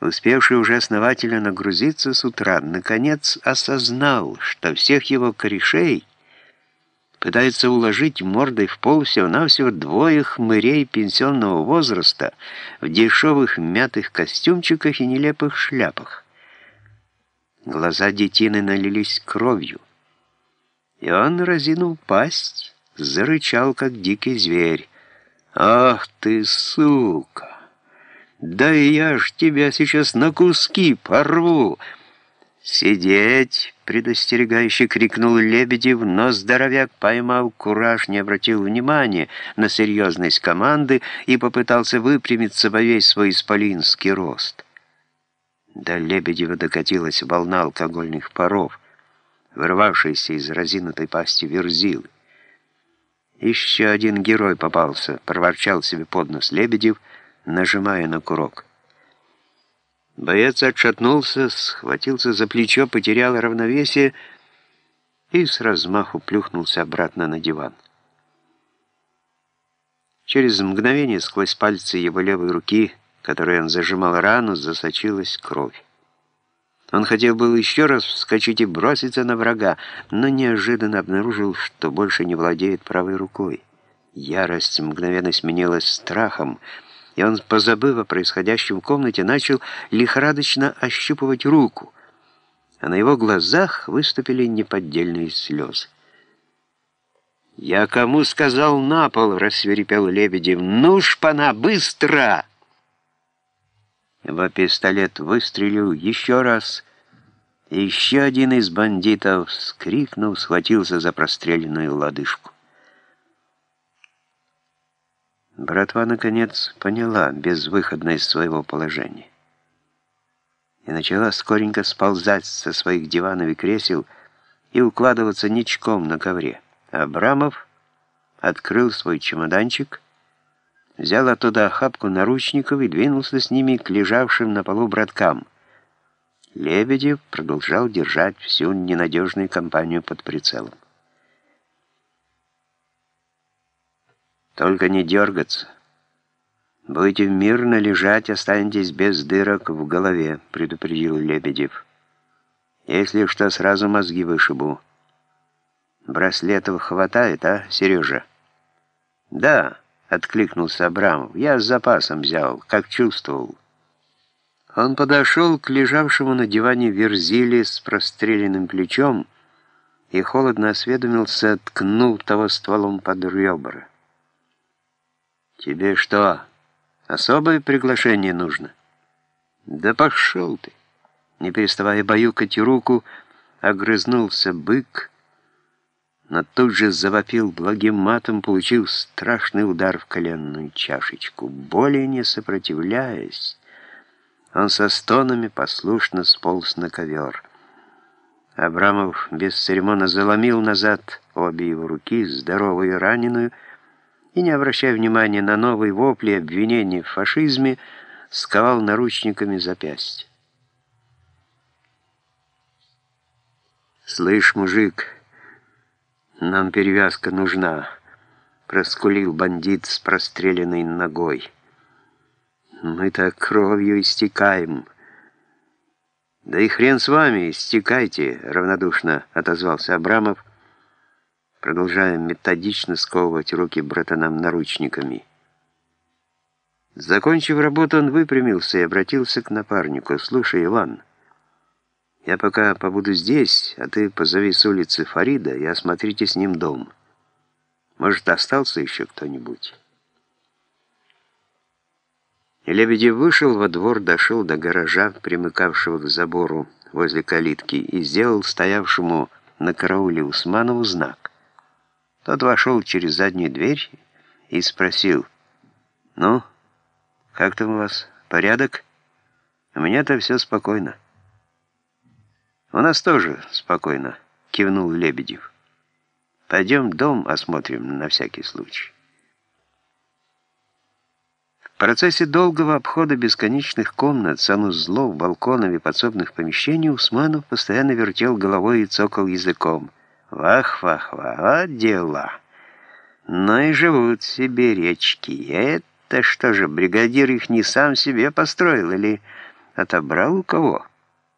успевший уже основательно нагрузиться с утра, наконец осознал, что всех его корешей пытается уложить мордой в пол всего-навсего двое хмырей пенсионного возраста в дешевых мятых костюмчиках и нелепых шляпах. Глаза детины налились кровью, и он, разинул пасть, зарычал, как дикий зверь. «Ах ты, сука!» Да я ж тебя сейчас на куски порву!» «Сидеть!» — предостерегающе крикнул Лебедев, но здоровяк, поймал кураж, не обратил внимания на серьезность команды и попытался выпрямиться во весь свой исполинский рост. До Лебедева докатилась волна алкогольных паров, вырвавшаяся из разинутой пасти верзилы. «Еще один герой попался», — проворчал себе под нос Лебедев — нажимая на курок. Боец отшатнулся, схватился за плечо, потерял равновесие и с размаху плюхнулся обратно на диван. Через мгновение сквозь пальцы его левой руки, которой он зажимал рану, засочилась кровь. Он хотел был еще раз вскочить и броситься на врага, но неожиданно обнаружил, что больше не владеет правой рукой. Ярость мгновенно сменилась страхом — и он, позабыв о происходящем в комнате, начал лихорадочно ощупывать руку, а на его глазах выступили неподдельные слезы. «Я кому сказал на пол?» — рассверепел Лебедев. «Ну, шпана, быстро!» Его пистолет выстрелил еще раз, еще один из бандитов, скрикнув, схватился за простреленную лодыжку. Братва, наконец, поняла безвыходность своего положения и начала скоренько сползать со своих диванов и кресел и укладываться ничком на ковре. Абрамов открыл свой чемоданчик, взял оттуда охапку наручников и двинулся с ними к лежавшим на полу браткам. Лебедев продолжал держать всю ненадежную компанию под прицелом. Только не дергаться. Будете мирно лежать, останетесь без дырок в голове, предупредил Лебедев. Если что, сразу мозги вышибу. Браслетов хватает, а, Сережа? Да, откликнулся Абрамов. Я с запасом взял, как чувствовал. Он подошел к лежавшему на диване Верзиле с простреленным плечом и холодно осведомился, ткнул того стволом под ребра. «Тебе что, особое приглашение нужно?» «Да пошел ты!» Не переставая баюкать руку, огрызнулся бык, но тут же завопил благим матом, получил страшный удар в коленную чашечку. Более не сопротивляясь, он со стонами послушно сполз на ковер. Абрамов без церемона заломил назад обе его руки, здоровую и раненую, и, не обращая внимания на новые вопли и обвинения в фашизме, сковал наручниками запястье. «Слышь, мужик, нам перевязка нужна», — проскулил бандит с простреленной ногой. «Мы так кровью истекаем». «Да и хрен с вами, истекайте», — равнодушно отозвался Абрамов, — продолжая методично сковывать руки братанам наручниками. Закончив работу, он выпрямился и обратился к напарнику. «Слушай, Иван, я пока побуду здесь, а ты позови с улицы Фарида и осмотрите с ним дом. Может, остался еще кто-нибудь?» И Лебедев вышел во двор, дошел до гаража, примыкавшего к забору возле калитки, и сделал стоявшему на карауле Усманову знак. Тот вошел через заднюю дверь и спросил, «Ну, как там у вас? Порядок? У меня-то все спокойно». «У нас тоже спокойно», — кивнул Лебедев. «Пойдем дом осмотрим на всякий случай». В процессе долгого обхода бесконечных комнат, санузлов, балконов и подсобных помещений Усманов постоянно вертел головой и цокал языком. Вах-вах-вах, дела. Ну и живут себе речки. Это что же, бригадир их не сам себе построил или Отобрал у кого?